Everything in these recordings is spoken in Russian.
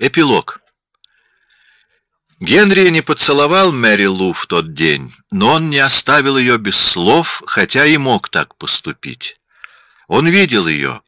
Эпилог. Генри не поцеловал Мэри Лу в тот день, но он не оставил ее без слов, хотя и мог так поступить. Он видел ее,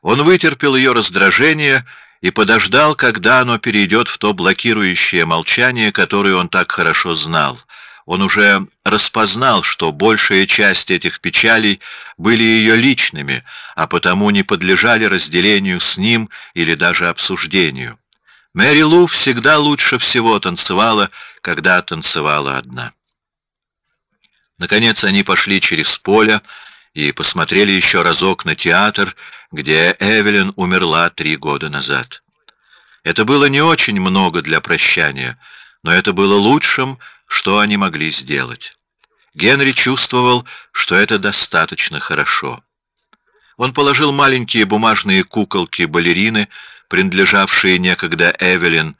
он вытерпел ее раздражение и подождал, когда оно перейдет в то блокирующее молчание, которое он так хорошо знал. Он уже распознал, что большая часть этих печалей были ее личными, а потому не подлежали разделению с ним или даже обсуждению. Мэри Лу всегда лучше всего танцевала, когда танцевала одна. Наконец они пошли через поле и посмотрели еще разок на театр, где Эвелин умерла три года назад. Это было не очень много для прощания, но это было лучшим, что они могли сделать. Генри чувствовал, что это достаточно хорошо. Он положил маленькие бумажные куколки-балерины принадлежавшие некогда Эвелин,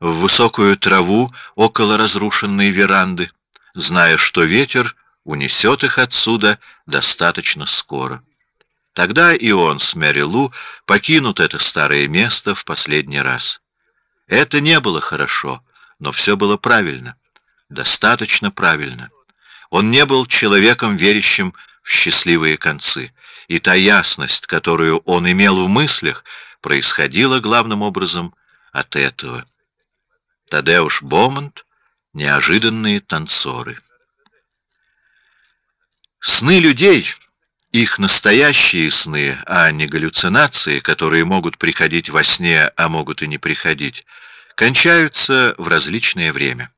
в высокую траву около разрушенной веранды, зная, что ветер унесет их отсюда достаточно скоро. Тогда и он с Мэри Лу покинут это старое место в последний раз. Это не было хорошо, но все было правильно, достаточно правильно. Он не был человеком, верящим в счастливые концы, и та ясность, которую он имел в мыслях, происходило главным образом от этого. Тадеуш Бомонт — неожиданные танцоры. Сны людей, их настоящие сны, а не галлюцинации, которые могут приходить во сне, а могут и не приходить, кончаются в различное время.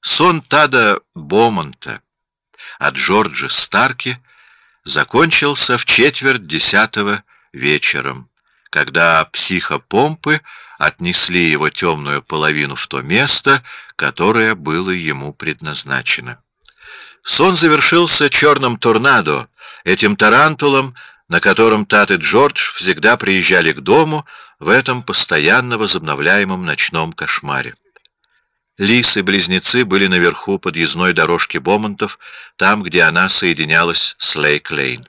Сон Тада Бомонта от Джорджа Старки закончился в четверть десятого вечером когда психопомпы отнесли его темную половину в то место, которое было ему предназначено. Сон завершился черным торнадо, этим тарантулом, на котором Тат и Джордж всегда приезжали к дому в этом постоянно возобновляемом ночном кошмаре. Лис и близнецы были наверху подъездной дорожки Бомонтов, там, где она соединялась с Лейк-Лейн.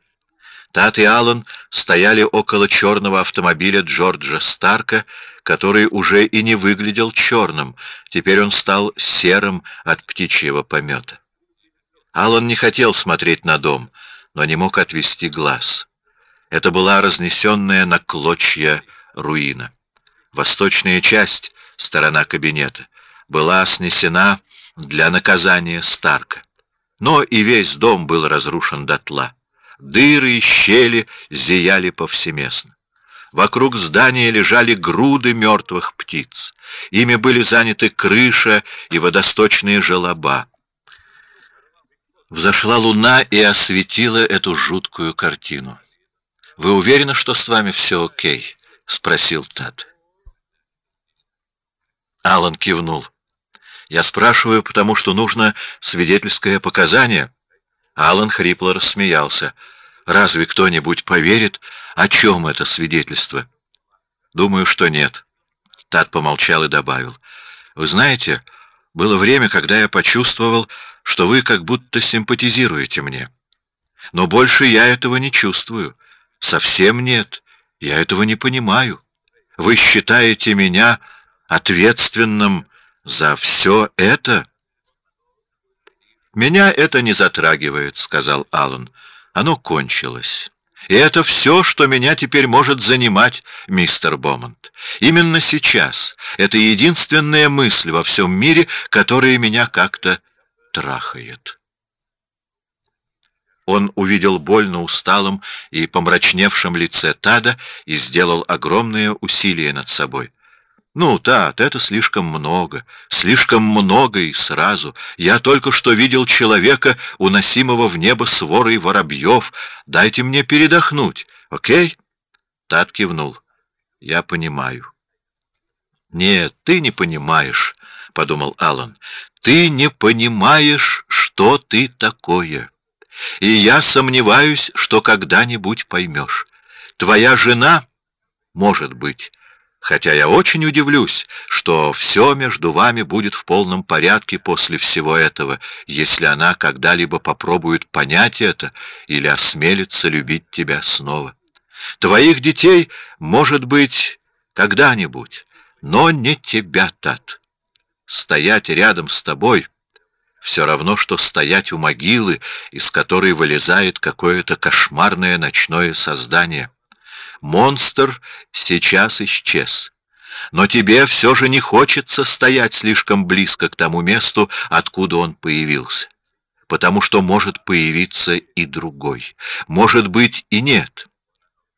Тат и Аллан стояли около черного автомобиля Джорджа Старка, который уже и не выглядел черным, теперь он стал серым от птичьего помета. Аллан не хотел смотреть на дом, но не мог отвести глаз. Это была разнесенная на клочья руина. Восточная часть, сторона кабинета, была снесена для наказания Старка, но и весь дом был разрушен дотла. Дыры и щели зияли повсеместно. Вокруг здания лежали груды мертвых птиц. Ими были заняты крыша и водосточные желоба. Взошла луна и осветила эту жуткую картину. Вы уверены, что с вами все окей? – спросил Тад. Алан кивнул. Я спрашиваю, потому что нужно свидетельское показание. Алан хрипло рассмеялся. Разве кто-нибудь поверит, о чем это свидетельство? Думаю, что нет. Тат помолчал и добавил: Вы знаете, было время, когда я почувствовал, что вы как будто симпатизируете мне, но больше я этого не чувствую. Совсем нет. Я этого не понимаю. Вы считаете меня ответственным за все это? Меня это не затрагивает, сказал Аллан. Оно кончилось. И это все, что меня теперь может занимать, мистер Бомонд. Именно сейчас. Это единственная мысль во всем мире, которая меня как-то трахает. Он увидел боль на усталом и помрачневшем лице Тада и сделал огромное усилие над собой. Ну, Тат, это слишком много, слишком много и сразу. Я только что видел человека, уносимого в небо сворой воробьев. Дайте мне передохнуть, окей? Тат кивнул. Я понимаю. Нет, ты не понимаешь, подумал Аллан. Ты не понимаешь, что ты такое. И я сомневаюсь, что когда-нибудь поймешь. Твоя жена, может быть хотя я очень удивлюсь, что все между вами будет в полном порядке после всего этого, если она когда-либо попробует понять это или осмелится любить тебя снова. Твоих детей, может быть, когда-нибудь, Но не тебя, Тат. Стоять рядом с тобой все равно, что стоять у могилы, из которой вылезает какое-то кошмарное ночное создание. Монстр сейчас исчез. Но тебе все же не хочется стоять слишком близко к тому месту, откуда он появился. Потому что может появиться и другой. Может быть и нет.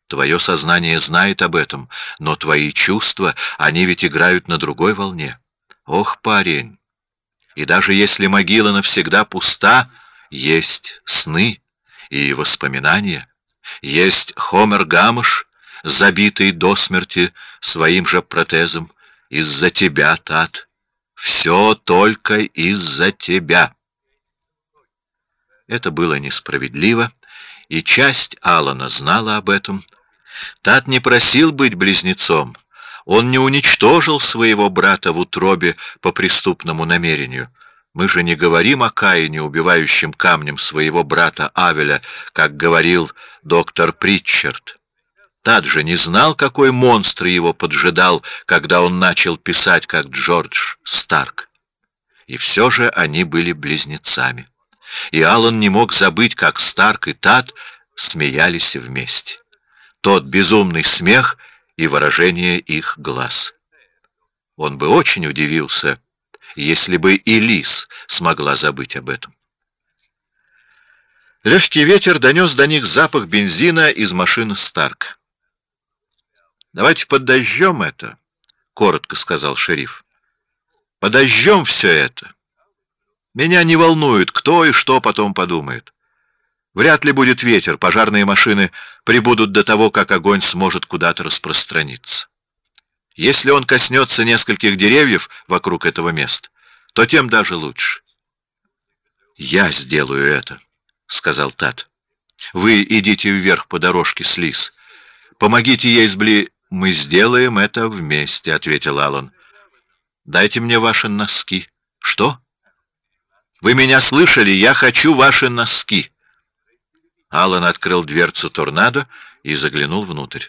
Твое сознание знает об этом, но твои чувства, они ведь играют на другой волне. Ох, парень! И даже если могила навсегда пуста, есть сны и воспоминания. Есть Хомер Гамыш, забитый до смерти своим же протезом. Из-за тебя, Тат. Все только из-за тебя. Это было несправедливо, и часть Алана знала об этом. Тат не просил быть близнецом. Он не уничтожил своего брата в утробе по преступному намерению. Мы же не говорим о Каине, убивающем камнем своего брата Авеля, как говорил доктор Притчард. Тат же не знал, какой монстр его поджидал, когда он начал писать как Джордж Старк. И все же они были близнецами. И Аллан не мог забыть, как Старк и Тат смеялись вместе. Тот безумный смех и выражение их глаз. Он бы очень удивился, если бы и Лис смогла забыть об этом. Легкий ветер донес до них запах бензина из машины Старк. Давайте подожжем это, коротко сказал шериф. Подожжем все это. Меня не волнует, кто и что потом подумает. Вряд ли будет ветер, пожарные машины прибудут до того, как огонь сможет куда-то распространиться. Если он коснется нескольких деревьев вокруг этого места, то тем даже лучше. Я сделаю это, сказал Тат. Вы идите вверх по дорожке с Лис. Помогите ей сбли мы сделаем это вместе, ответил Аллан. Дайте мне ваши носки. Что? Вы меня слышали? Я хочу ваши носки. Аллан открыл дверцу торнадо и заглянул внутрь.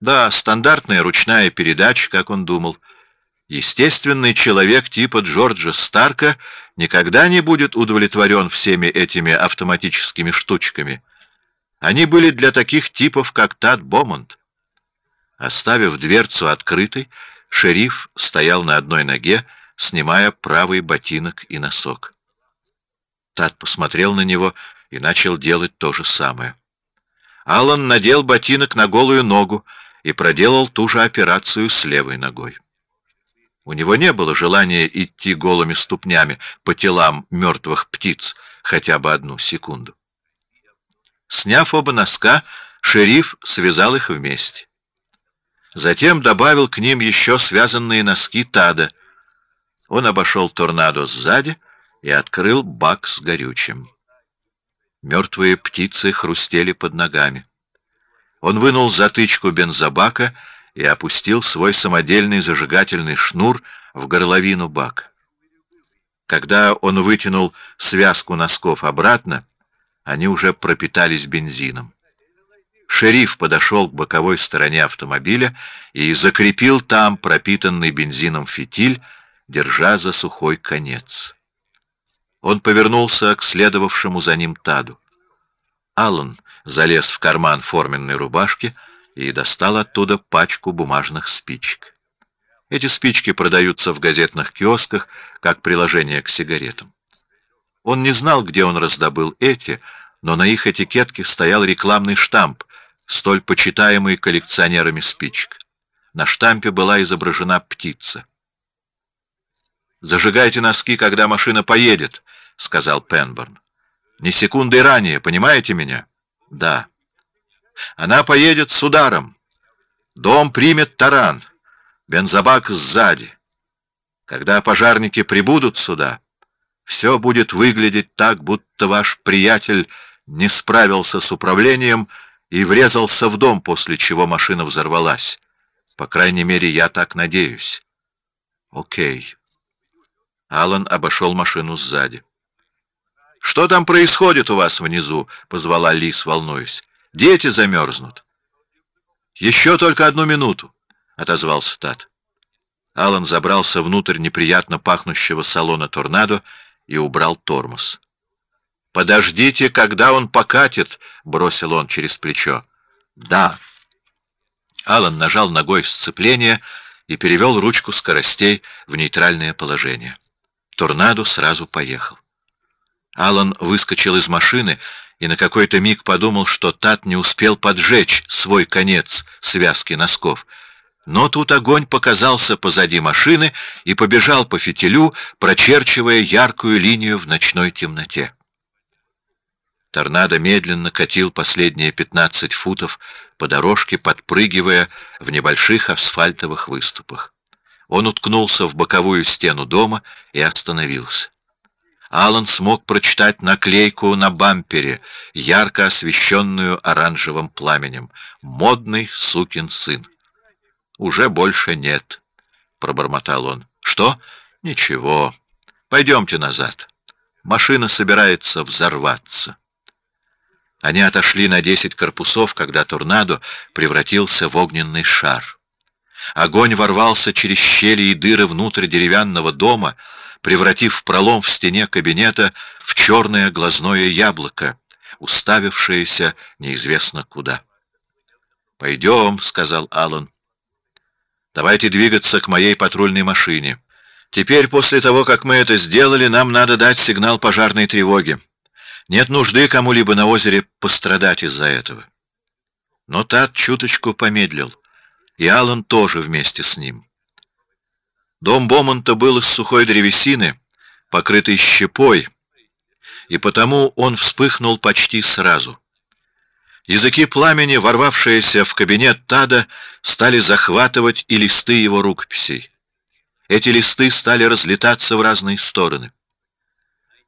Да, стандартная ручная передача, как он думал. Естественный человек типа Джорджа Старка никогда не будет удовлетворен всеми этими автоматическими штучками. Они были для таких типов, как Тад Бомонд. Оставив дверцу открытой, шериф стоял на одной ноге, снимая правый ботинок и носок. Тат посмотрел на него и начал делать то же самое. Аллан надел ботинок на голую ногу и проделал ту же операцию с левой ногой. У него не было желания идти голыми ступнями по телам мертвых птиц хотя бы одну секунду. Сняв оба носка, шериф связал их вместе. Затем добавил к ним еще связанные носки Тада. Он обошел торнадо сзади и открыл бак с горючим. Мертвые птицы хрустели под ногами. Он вынул затычку бензобака и опустил свой самодельный зажигательный шнур в горловину бака. Когда он вытянул связку носков обратно, они уже пропитались бензином. Шериф подошел к боковой стороне автомобиля и закрепил там пропитанный бензином фитиль, держа за сухой конец. Он повернулся к следовавшему за ним Таду. Аллан залез в карман форменной рубашки и достал оттуда пачку бумажных спичек. Эти спички продаются в газетных киосках как приложение к сигаретам. Он не знал, где он раздобыл эти, но на их этикетке стоял рекламный штамп, столь почитаемый коллекционерами спичек. На штампе была изображена птица. Зажигайте носки, когда машина поедет, сказал Пенборн. Не секундой ранее, понимаете меня? Да. Она поедет с ударом. Дом примет таран. Бензобак сзади. Когда пожарники прибудут сюда, все будет выглядеть так, будто ваш приятель не справился с управлением и врезался в дом, после чего машина взорвалась. По крайней мере, я так надеюсь. Окей. Алан обошел машину сзади. Что там происходит у вас внизу? позвала Лис, волнуясь. Дети замерзнут. Еще только одну минуту, отозвался Тат. Алан забрался внутрь неприятно пахнущего салона «Торнадо» и убрал тормоз. «Подождите, когда он покатит!» — бросил он через плечо. «Да». Алан нажал ногой сцепление и перевел ручку скоростей в нейтральное положение. Торнадо сразу поехал. Алан выскочил из машины и на какой-то миг подумал, что Тат не успел поджечь свой конец связки носков — но тут огонь показался позади машины и побежал по фитилю, прочерчивая яркую линию в ночной темноте. Торнадо медленно катил последние пятнадцать футов по дорожке, подпрыгивая в небольших асфальтовых выступах. Он уткнулся в боковую стену дома и остановился. Алан смог прочитать наклейку на бампере, ярко освещенную оранжевым пламенем. «Модный сукин сын». Уже больше нет, пробормотал он. Что? Ничего. Пойдемте назад. Машина собирается взорваться. Они отошли на десять корпусов, когда торнадо превратился в огненный шар. Огонь ворвался через щели и дыры внутрь деревянного дома, превратив пролом в стене кабинета в черное глазное яблоко, уставившееся неизвестно куда. «Пойдем», — сказал Аллан. Давайте двигаться к моей патрульной машине. Теперь, после того, как мы это сделали, нам надо дать сигнал пожарной тревоги. Нет нужды кому-либо на озере пострадать из-за этого. Но Тат чуточку помедлил, и Аллан тоже вместе с ним. Дом Бомонта был из сухой древесины, покрытый щепой, и потому он вспыхнул почти сразу. Языки пламени, ворвавшиеся в кабинет Тада, стали захватывать и листы его рукописей. Эти листы стали разлетаться в разные стороны.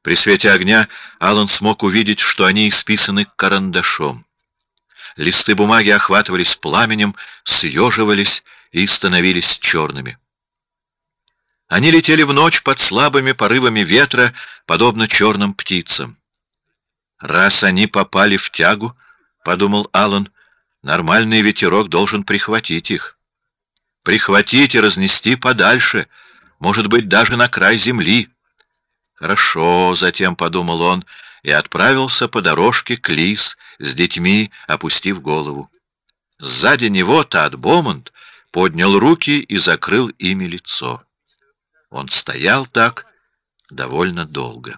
При свете огня Алан смог увидеть, что они исписаны карандашом. Листы бумаги охватывались пламенем, съеживались и становились черными. Они летели в ночь под слабыми порывами ветра, подобно черным птицам. Раз они попали в тягу, — подумал Алан, — нормальный ветерок должен прихватить их. Прихватить и разнести подальше, может быть, даже на край земли. Хорошо, затем подумал он, и отправился по дорожке к Лис с детьми, опустив голову. Сзади него Тад Бомонд поднял руки и закрыл ими лицо. Он стоял так довольно долго.